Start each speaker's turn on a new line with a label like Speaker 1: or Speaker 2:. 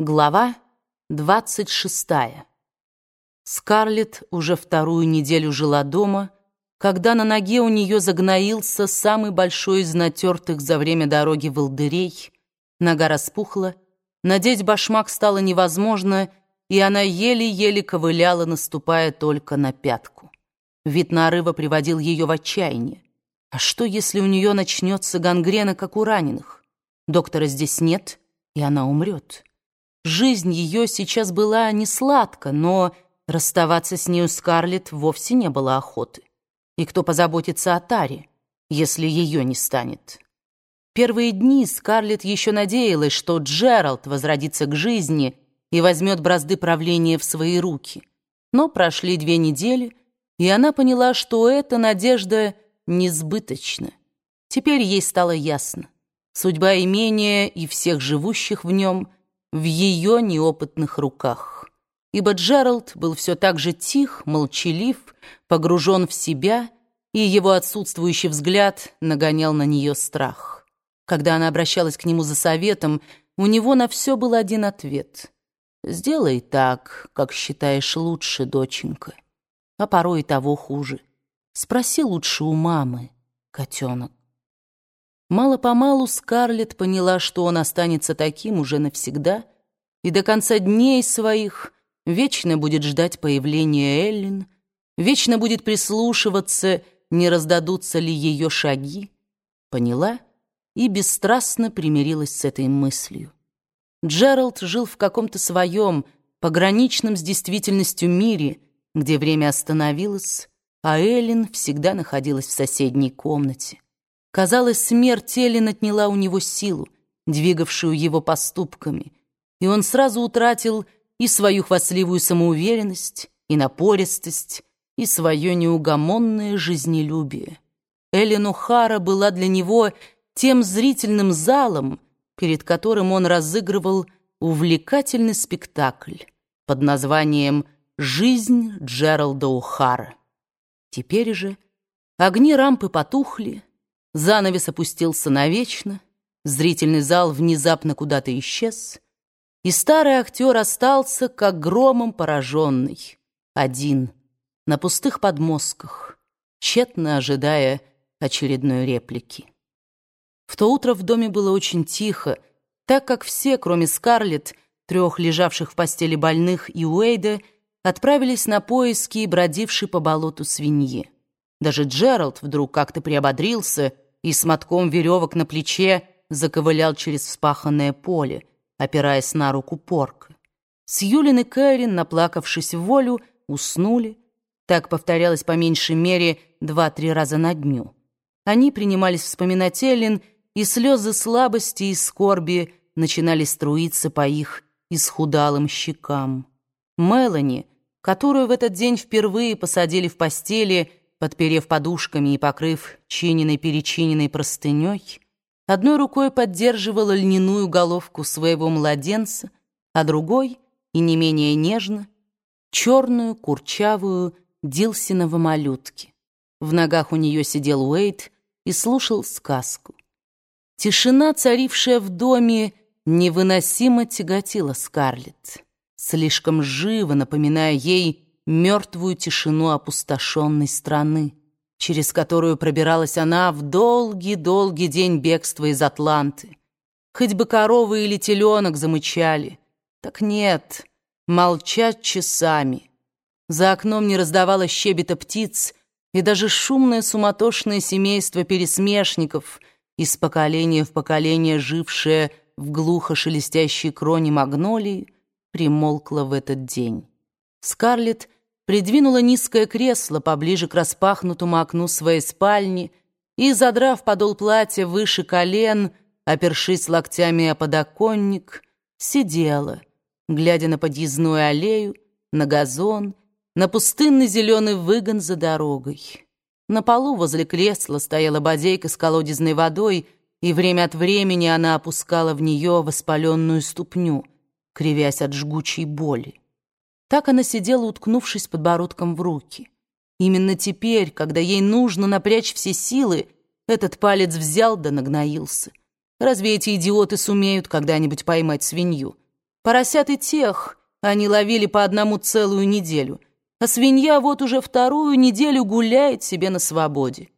Speaker 1: Глава 26. Скарлетт уже вторую неделю жила дома, когда на ноге у нее загноился самый большой из натертых за время дороги волдырей. Нога распухла, надеть башмак стало невозможно, и она еле-еле ковыляла, наступая только на пятку. Вид нарыва приводил ее в отчаяние. А что, если у нее начнется гангрена, как у раненых? Доктора здесь нет, и она умрет. Жизнь ее сейчас была не сладка, но расставаться с нею Скарлетт вовсе не было охоты. И кто позаботится о Таре, если ее не станет? Первые дни Скарлетт еще надеялась, что Джеральд возродится к жизни и возьмет бразды правления в свои руки. Но прошли две недели, и она поняла, что эта надежда несбыточна. Теперь ей стало ясно. Судьба имения и всех живущих в нем — в ее неопытных руках. Ибо Джеральд был все так же тих, молчалив, погружен в себя, и его отсутствующий взгляд нагонял на нее страх. Когда она обращалась к нему за советом, у него на все был один ответ. «Сделай так, как считаешь лучше, доченька, а порой того хуже. Спроси лучше у мамы, котенок». Мало-помалу Скарлетт поняла, что он останется таким уже навсегда, и до конца дней своих вечно будет ждать появления Эллен, вечно будет прислушиваться, не раздадутся ли ее шаги. Поняла и бесстрастно примирилась с этой мыслью. Джеральд жил в каком-то своем, пограничном с действительностью мире, где время остановилось, а Эллен всегда находилась в соседней комнате. Казалось, смерть Эллен отняла у него силу, двигавшую его поступками, и он сразу утратил и свою хвастливую самоуверенность, и напористость, и свое неугомонное жизнелюбие. Эллен О'Хара была для него тем зрительным залом, перед которым он разыгрывал увлекательный спектакль под названием «Жизнь Джералда О'Хара». Теперь же огни рампы потухли, Занавес опустился навечно, зрительный зал внезапно куда-то исчез, и старый актер остался, как громом пораженный, один, на пустых подмостках, тщетно ожидая очередной реплики. В то утро в доме было очень тихо, так как все, кроме Скарлетт, трех лежавших в постели больных и Уэйда, отправились на поиски бродившей по болоту свиньи. Даже Джеральд вдруг как-то приободрился и с мотком веревок на плече заковылял через вспаханное поле, опираясь на руку порка. Сьюлин и Кэрин, наплакавшись в волю, уснули. Так повторялось по меньшей мере два-три раза на дню. Они принимались вспоминать Эллен, и слезы слабости и скорби начинали струиться по их исхудалым щекам. Мелани, которую в этот день впервые посадили в постели, подперев подушками и покрыв чиненной-перечиненной простыней, одной рукой поддерживала льняную головку своего младенца, а другой, и не менее нежно, черную, курчавую Дилсинова малютки. В ногах у нее сидел Уэйт и слушал сказку. Тишина, царившая в доме, невыносимо тяготила Скарлетт, слишком живо напоминая ей мертвую тишину опустошенной страны, через которую пробиралась она в долгий-долгий день бегства из Атланты. Хоть бы коровы или теленок замычали. Так нет, молчат часами. За окном не раздавалось щебета птиц, и даже шумное суматошное семейство пересмешников, из поколения в поколение жившее в глухо шелестящей кроне магнолии, примолкло в этот день. Скарлетт придвинула низкое кресло поближе к распахнутому окну своей спальни и, задрав подол платья выше колен, опершись локтями о подоконник, сидела, глядя на подъездную аллею, на газон, на пустынный зеленый выгон за дорогой. На полу возле кресла стояла бодейка с колодезной водой, и время от времени она опускала в нее воспаленную ступню, кривясь от жгучей боли. Так она сидела, уткнувшись подбородком в руки. Именно теперь, когда ей нужно напрячь все силы, этот палец взял да нагноился. Разве эти идиоты сумеют когда-нибудь поймать свинью? Поросят и тех они ловили по одному целую неделю, а свинья вот уже вторую неделю гуляет себе на свободе.